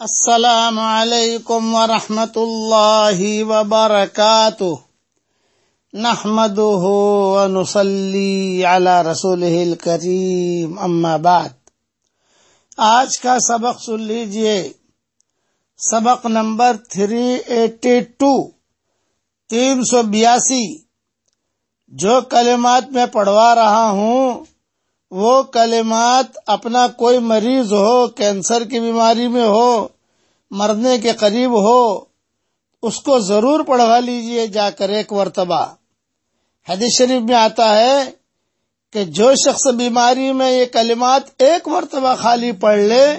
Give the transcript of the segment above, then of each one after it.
السلام علیکم ورحمۃ اللہ وبرکاتہ۔ نحمده ونصلي على رسوله الكريم اما بعد۔ آج کا سبق سن لیجیے۔ سبق نمبر 382 تین سو بیاسی، جو کلمات میں پڑھوا رہا ہوں۔ وہ کلمات اپنا کوئی مریض ہو، کینسر کی بیماری میں ہو، مرنے کے قریب ہو، اس کو ضرور پڑھوا لیجیے جا کر ایک مرتبہ۔ حدیث شریف میں آتا ہے کہ جو شخص بیماری میں یہ کلمات ایک مرتبہ خالی پڑھ لے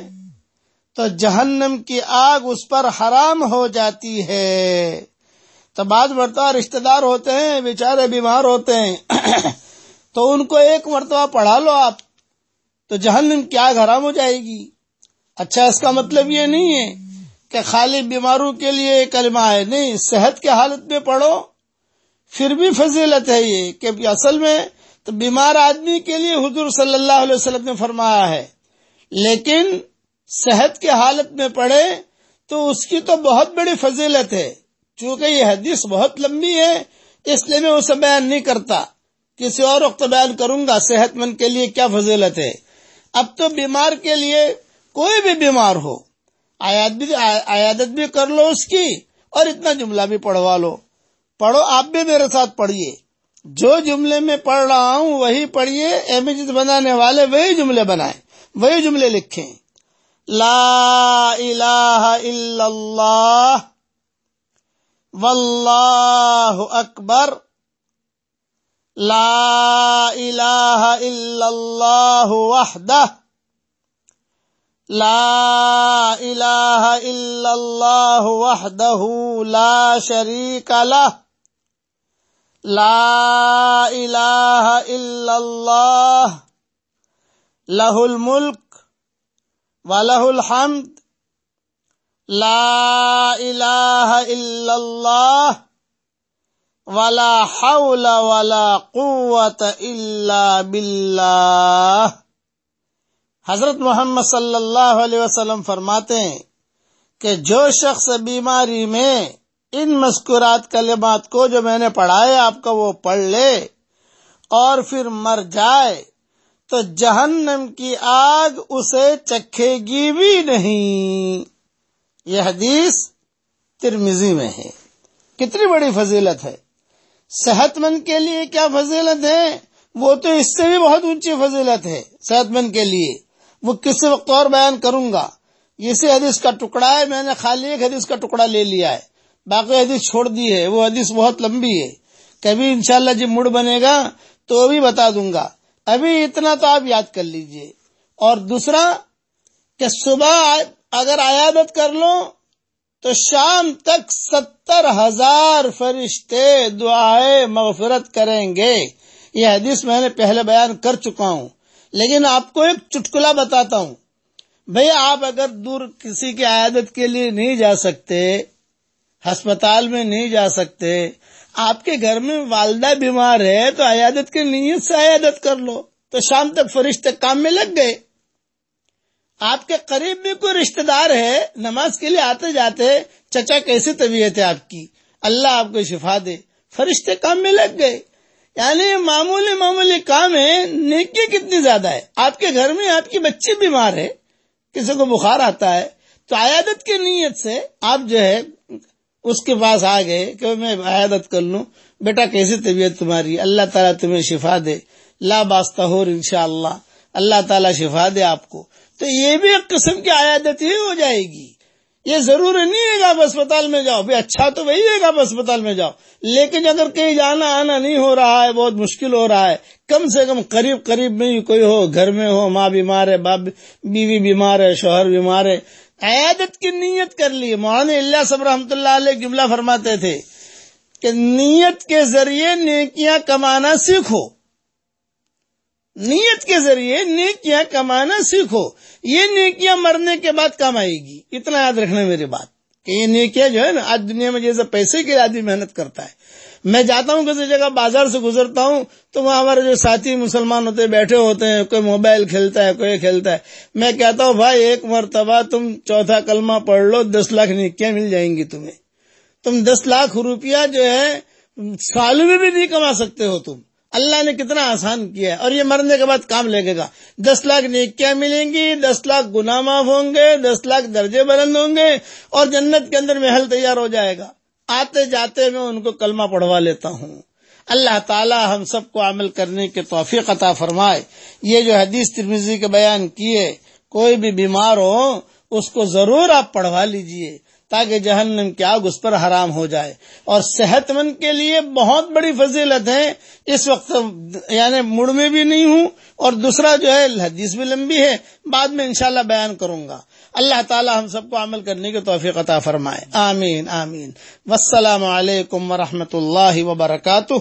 تو جہنم کی آگ اس پر حرام ہو جاتی ہے۔ تو بعض مرتبہ رشتہ دار ہوتے ہیں، بیچارے بیمار ہوتے ہیں۔ تو ان کو ایک مرتبہ پڑھا لو آپ، تو جہنم کی آگ ہو جائے گی۔ اچھا اس کا مطلب یہ نہیں ہے کہ خالی بیماروں کے لیے کلمہ ہے، نہیں، صحت کے حالت میں پڑھو۔ پھر بھی فضیلت ہے یہ کہ اصل میں تو بیمار آدمی کے لیے حضور صلی اللہ علیہ وسلم نے فرمایا ہے۔ لیکن صحت کے حالت میں پڑھے تو اس کی تو بہت بڑی فضیلت ہے۔ چونکہ یہ حدیث بہت لمبی ہے، اس لیے میں اسے بیان نہیں کرتا۔ کسی اور وقت بیان کروں گا، صحت مند کے لیے کیا فضیلت ہے؟ اب تو بیمار کے لیے کوئی بھی بیمار ہو، عیادت بھی کر لو اس کی اور اتنا جملہ بھی پڑھوا لو۔ پڑھو، آپ بھی میرے ساتھ پڑھیے۔ جو جملے میں پڑھ رہا ہوں، وہی پڑھیے۔ امیجز بنانے والے وہی جملے بنائیں، وہی جملے لکھیں۔ لا الہ الا اللہ، واللہ اکبر۔ لا إله إلا الله وحده. لا إله إلا الله وحده لا شريك له. لا إله إلا الله. له الملك وله الحمد. لا إله إلا الله. ولا حول ولا قوت الا باللہ حضرت محمد صلی اللہ علیہ وسلم فرماتے ہیں کہ جو شخص بیماری میں ان مذکورات کلمات کو جو میں نے پڑھائے آپ کا وہ پڑھ لے اور پھر مر جائے تو جہنم کی آگ اسے چکھے گی بھی نہیں۔ یہ حدیث ترمیزی میں ہے۔ کتنی بڑی فضیلت ہے۔ صحت مند کے لیے کیا فضیلت ہے؟ وہ تو اس سے بھی بہت اونچی فضیلت ہے، صحت مند کے لیے۔ وہ کسی وقت اور بیان کروں گا؟ اسی حدیث کا ٹکڑا ہے، میں نے خالی ایک حدیث کا ٹکڑا لے لیا ہے۔ باقی حدیث چھوڑ دی ہے، وہ حدیث بہت لمبی ہے۔ کبھی انشاءاللہ جب مڑ بنے گا تو بھی بتا دوں گا۔ ابھی اتنا تو آپ یاد کر لیجیے۔ اور دوسرا، کہ صبح اگر عیادت کر لو تو شام تک ستر ہزار فرشتے دعائیں مغفرت کریں گے۔ یہ حدیث میں نے پہلے بیان کر چکا ہوں۔ لیکن آپ کو ایک چٹکلا بتاتا ہوں۔ بھئی آپ اگر دور کسی کی عیادت کے لیے نہیں جا سکتے، ہسپتال میں نہیں جا سکتے، آپ کے گھر میں والدہ بیمار ہے تو عیادت کی نیت سے عیادت کر لو۔ تو شام تک فرشتے کام میں لگ گئے۔ آپ کے قریب بھی کوئی رشتہ دار ہے، نماز کے لیے آتے جاتے، چچا کیسی طبیعت ہے آپ کی؟ اللہ آپ کو شفا دے۔ فرشتے کام میں لگ گئے۔ یعنی معمولی معمولی کام ہے نیکی کتنی زیادہ ہے۔ آپ کے گھر میں آپ کی بچی بیمار ہے، کسی کو بخار آتا ہے، تو عیادت کی نیت سے آپ جو ہے، اس کے پاس آ گئے کہ میں عیادت کر لوں۔ بیٹا، کیسی طبیعت تمہاری؟ اللہ تعالیٰ تمہیں شفا دے۔ لا باستہ ہو ان شاء اللہ اللہ تعالیٰ شفا دے آپ کو۔ تو یہ بھی ایک قسم کی عیادت ہی ہو جائے گی۔ یہ ضروری نہیں ہے کہ آپ اسپتال میں جاؤ۔ بھی اچھا تو وہی ہے کہ آپ اسپتال میں جاؤ۔ لیکن اگر کہیں جانا آنا نہیں ہو رہا ہے، بہت مشکل ہو رہا ہے، کم سے کم قریب قریب میں ہی کوئی ہو، گھر میں ہو، ماں بیمار ہے، باپ، بیوی بیمار ہے، شوہر بیمار ہے عیادت کی نیت کر لی مولانا اللہ صبر رحمۃ اللہ علیہ جملہ فرماتے تھے کہ نیت کے ذریعے نیکیاں کمانا سیکھو۔ نیت کے ذریعے نیکیاں کمانا سیکھو۔ یہ نیکیاں مرنے کے بعد کام آئے گی۔ اتنا یاد رکھنا میری بات کہ یہ نیکیاں جو ہے نا، آج دنیا میں جیسے پیسے کے آدمی محنت کرتا ہے۔ میں جاتا ہوں کسی جگہ بازار سے گزرتا ہوں تو وہاں ہمارے جو ساتھی مسلمان ہوتے بیٹھے ہوتے ہیں، کوئی موبائل کھیلتا ہے، کوئی کھیلتا ہے۔ میں کہتا ہوں، بھائی، ایک مرتبہ تم چوتھا کلمہ پڑھ لو، دس لاکھ نیکیاں مل جائیں گی تمہیں۔ تم دس لاکھ روپیہ جو ہے سال میں بھی نہیں کما سکتے ہو تم۔ اللہ نے کتنا آسان کیا ہے اور یہ مرنے کے بعد کام لگے گا۔ دس لاکھ نیکیاں ملیں گی، دس لاکھ گناہ معاف ہوں گے، دس لاکھ درجے بلند ہوں گے اور جنت کے اندر محل تیار ہو جائے گا۔ آتے جاتے میں ان کو کلمہ پڑھوا لیتا ہوں۔ اللہ تعالی ہم سب کو عمل کرنے کے توفیق عطا فرمائے۔ یہ جو حدیث ترمیزی کے بیان کیے، کوئی بھی بیمار ہو، اس کو ضرور آپ پڑھوا لیجیے۔ تاکہ جہنم کی آگ اس پر حرام ہو جائے۔ اور صحت مند کے لیے بہت بڑی فضیلت ہے۔ اس وقت یعنی مڑ میں بھی نہیں ہوں اور دوسرا جو ہے، حدیث بھی لمبی ہے۔ بعد میں انشاءاللہ بیان کروں گا۔ اللہ تعالی ہم سب کو عمل کرنے کی توفیق عطا فرمائے۔ آمین آمین۔ والسلام علیکم ورحمۃ اللہ وبرکاتہ۔